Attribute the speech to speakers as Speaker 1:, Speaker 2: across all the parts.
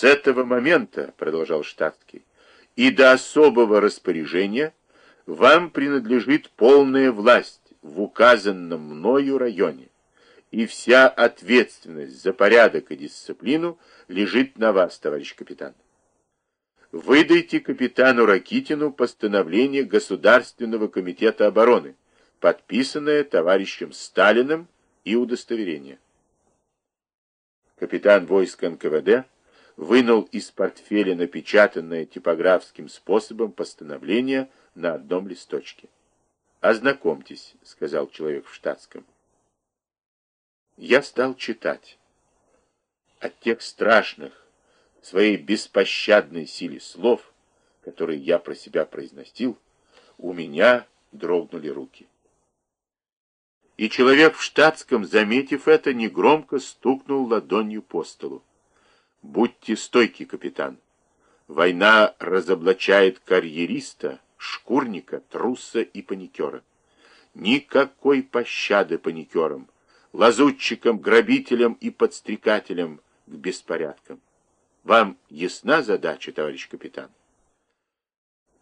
Speaker 1: С этого момента, продолжал штатский, и до особого распоряжения вам принадлежит полная власть в указанном мною районе, и вся ответственность за порядок и дисциплину лежит на вас, товарищ капитан. Выдайте капитану Ракитину постановление Государственного комитета обороны, подписанное товарищем Сталиным и удостоверение. Капитан войск НКВД вынул из портфеля напечатанное типографским способом постановление на одном листочке. «Ознакомьтесь», — сказал человек в штатском. Я стал читать. От тех страшных, своей беспощадной силе слов, которые я про себя произносил, у меня дрогнули руки. И человек в штатском, заметив это, негромко стукнул ладонью по столу. «Будьте стойки, капитан. Война разоблачает карьериста, шкурника, труса и паникера. Никакой пощады паникерам, лазутчикам, грабителям и подстрекателям к беспорядкам. Вам ясна задача, товарищ капитан?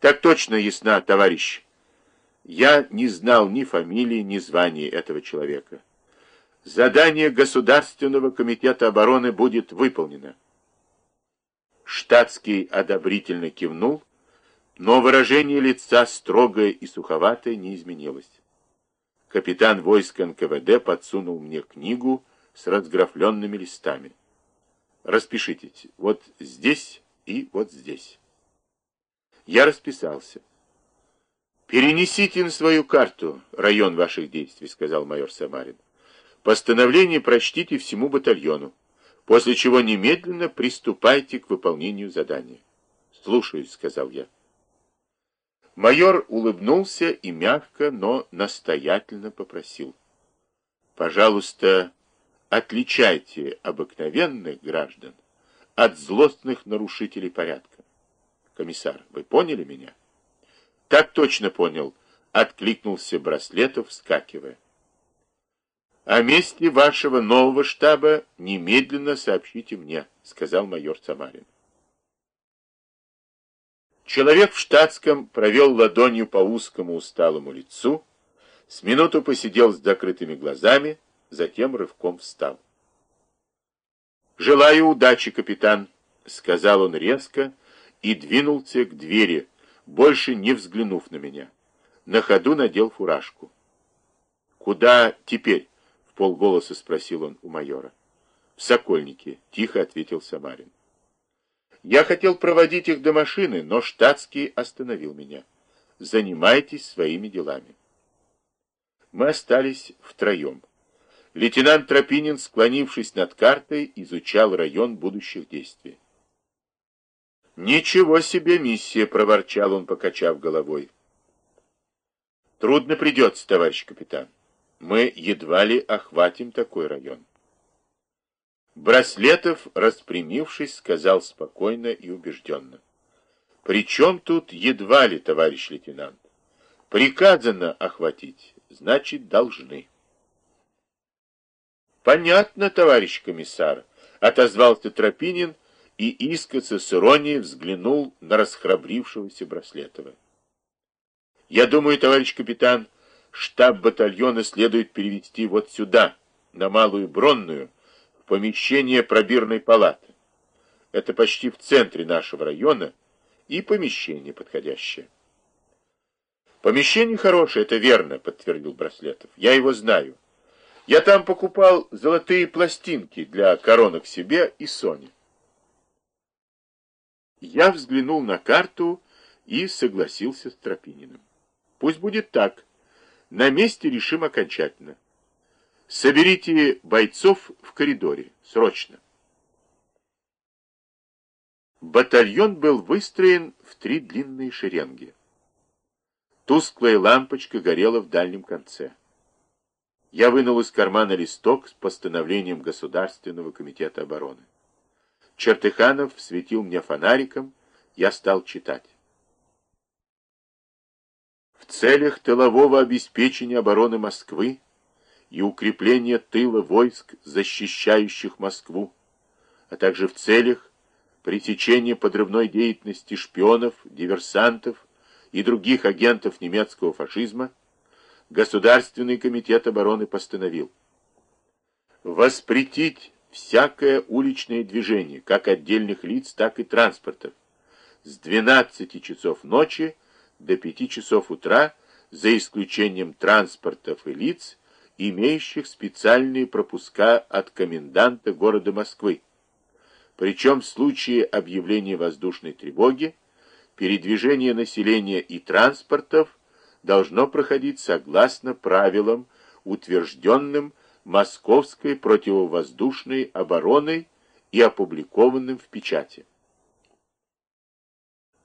Speaker 1: Так точно ясна, товарищ. Я не знал ни фамилии, ни звания этого человека. Задание Государственного комитета обороны будет выполнено. Штатский одобрительно кивнул, но выражение лица строгое и суховатое не изменилось. Капитан войск НКВД подсунул мне книгу с разграфленными листами. Распишитесь вот здесь и вот здесь. Я расписался. «Перенесите на свою карту район ваших действий», — сказал майор Самарин. «Постановление прочтите всему батальону, после чего немедленно приступайте к выполнению задания». «Слушаюсь», — сказал я. Майор улыбнулся и мягко, но настоятельно попросил. «Пожалуйста, отличайте обыкновенных граждан от злостных нарушителей порядка. Комиссар, вы поняли меня? Так точно понял, откликнулся Браслетов, вскакивая. О месте вашего нового штаба немедленно сообщите мне, сказал майор Самарин. Человек в штатском провел ладонью по узкому усталому лицу, с минуту посидел с закрытыми глазами, затем рывком встал. «Желаю удачи, капитан», — сказал он резко и двинулся к двери, больше не взглянув на меня. На ходу надел фуражку. «Куда теперь?» — полголоса спросил он у майора. «В Сокольнике», — тихо ответил Самарин. Я хотел проводить их до машины, но штатский остановил меня. «Занимайтесь своими делами». Мы остались втроем. Лейтенант Тропинин, склонившись над картой, изучал район будущих действий. «Ничего себе миссия!» — проворчал он, покачав головой. «Трудно придется, товарищ капитан. Мы едва ли охватим такой район». Браслетов, распрямившись, сказал спокойно и убежденно. «При чем тут едва ли, товарищ лейтенант? Приказано охватить, значит, должны». «Понятно, товарищ комиссар», — отозвался Тропинин и искоса с иронией взглянул на расхрабрившегося Браслетова. «Я думаю, товарищ капитан, штаб батальона следует перевести вот сюда, на Малую Бронную, в помещение пробирной палаты. Это почти в центре нашего района и помещение подходящее». «Помещение хорошее, это верно», — подтвердил Браслетов. «Я его знаю». Я там покупал золотые пластинки для коронок себе и Соне. Я взглянул на карту и согласился с Тропининым. Пусть будет так. На месте решим окончательно. Соберите бойцов в коридоре. Срочно. Батальон был выстроен в три длинные шеренги. Тусклая лампочка горела в дальнем конце. Я вынул из кармана листок с постановлением Государственного комитета обороны. Чертыханов светил мне фонариком, я стал читать. В целях тылового обеспечения обороны Москвы и укрепления тыла войск, защищающих Москву, а также в целях пресечение подрывной деятельности шпионов, диверсантов и других агентов немецкого фашизма, Государственный комитет обороны постановил воспретить всякое уличное движение, как отдельных лиц, так и транспортов, с 12 часов ночи до 5 часов утра, за исключением транспортов и лиц, имеющих специальные пропуска от коменданта города Москвы. Причем в случае объявления воздушной тревоги передвижение населения и транспортов должно проходить согласно правилам, утвержденным Московской противовоздушной обороной и опубликованным в печати.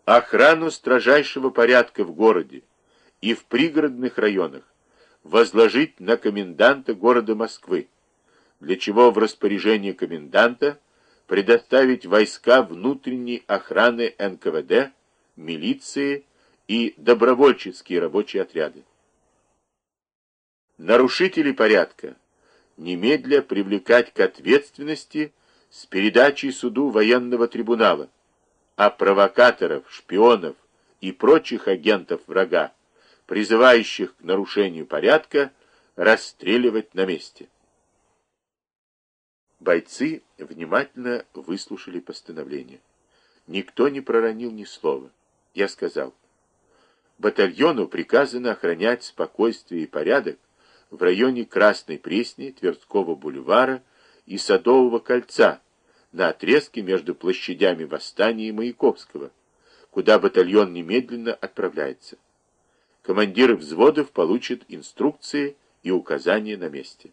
Speaker 1: Охрану строжайшего порядка в городе и в пригородных районах возложить на коменданта города Москвы, для чего в распоряжение коменданта предоставить войска внутренней охраны НКВД, милиции и добровольческие рабочие отряды. Нарушителей порядка немедля привлекать к ответственности с передачей суду военного трибунала, а провокаторов, шпионов и прочих агентов врага, призывающих к нарушению порядка, расстреливать на месте. Бойцы внимательно выслушали постановление. Никто не проронил ни слова. Я сказал, батальону приказано охранять спокойствие и порядок в районе Красной Пресни, Тверского бульвара и Садового кольца на отрезке между площадями Восстания и Маяковского, куда батальон немедленно отправляется. Командиры взводов получат инструкции и указания на месте.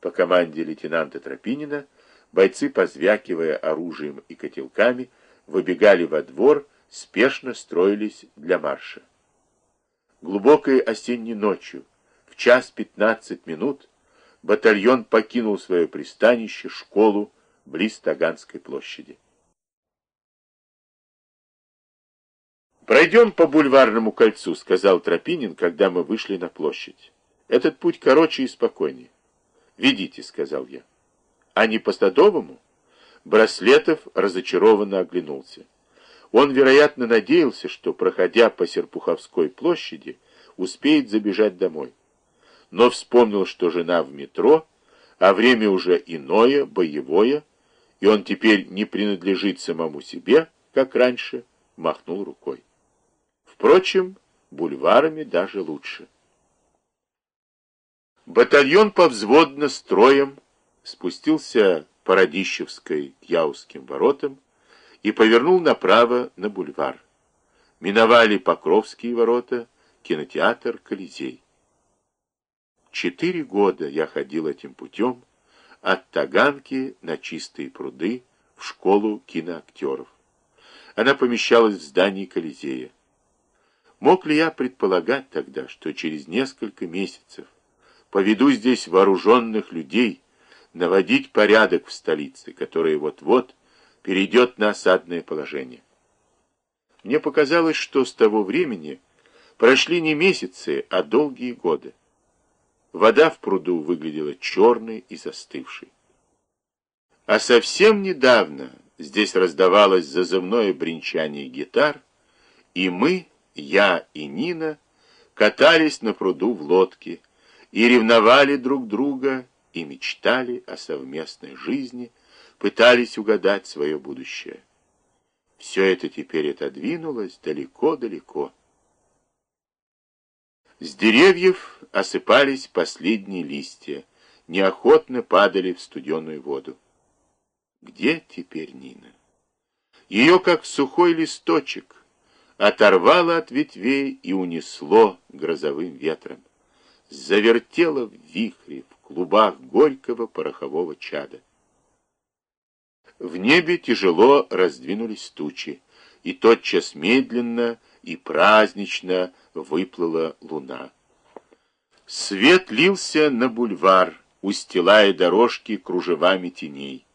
Speaker 1: По команде лейтенанта Тропинина бойцы, позвякивая оружием и котелками, выбегали во двор, спешно строились для марша. Глубокой осенней ночью, в час пятнадцать минут, батальон покинул свое пристанище, школу, близ Таганской площади. «Пройдем по бульварному кольцу», — сказал Тропинин, когда мы вышли на площадь. «Этот путь короче и спокойнее». «Ведите», — сказал я. «А не по Садовому?» Браслетов разочарованно оглянулся. Он, вероятно, надеялся, что, проходя по Серпуховской площади, успеет забежать домой. Но вспомнил, что жена в метро, а время уже иное, боевое, и он теперь не принадлежит самому себе, как раньше, махнул рукой. Впрочем, бульварами даже лучше. Батальон повзводно строем спустился по Радищевской к Яузским воротам и повернул направо на бульвар. Миновали Покровские ворота, кинотеатр «Колизей». Четыре года я ходил этим путем от Таганки на Чистые пруды в школу киноактеров. Она помещалась в здании Колизея. Мог ли я предполагать тогда, что через несколько месяцев поведу здесь вооруженных людей наводить порядок в столице, которая вот-вот перейдет на осадное положение? Мне показалось, что с того времени прошли не месяцы, а долгие годы. Вода в пруду выглядела черной и застывшей. А совсем недавно здесь раздавалось зазывное бренчание гитар, и мы я и Нина катались на пруду в лодке и ревновали друг друга и мечтали о совместной жизни, пытались угадать свое будущее. Все это теперь отодвинулось далеко-далеко. С деревьев осыпались последние листья, неохотно падали в студеную воду. Где теперь Нина? Ее, как сухой листочек, оторвало от ветвей и унесло грозовым ветром. Завертело в вихре, в клубах горького порохового чада. В небе тяжело раздвинулись тучи, и тотчас медленно и празднично выплыла луна. Свет лился на бульвар, устилая дорожки кружевами теней.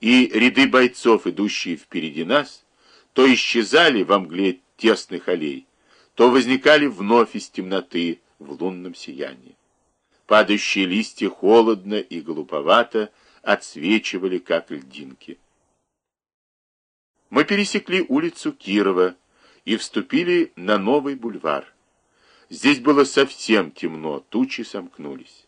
Speaker 1: И ряды бойцов, идущие впереди нас, то исчезали во мгле тесных аллей, то возникали вновь из темноты в лунном сиянии. Падающие листья холодно и голуповато отсвечивали, как льдинки. пересекли улицу Кирова и вступили на новый бульвар. Здесь было совсем темно, тучи сомкнулись.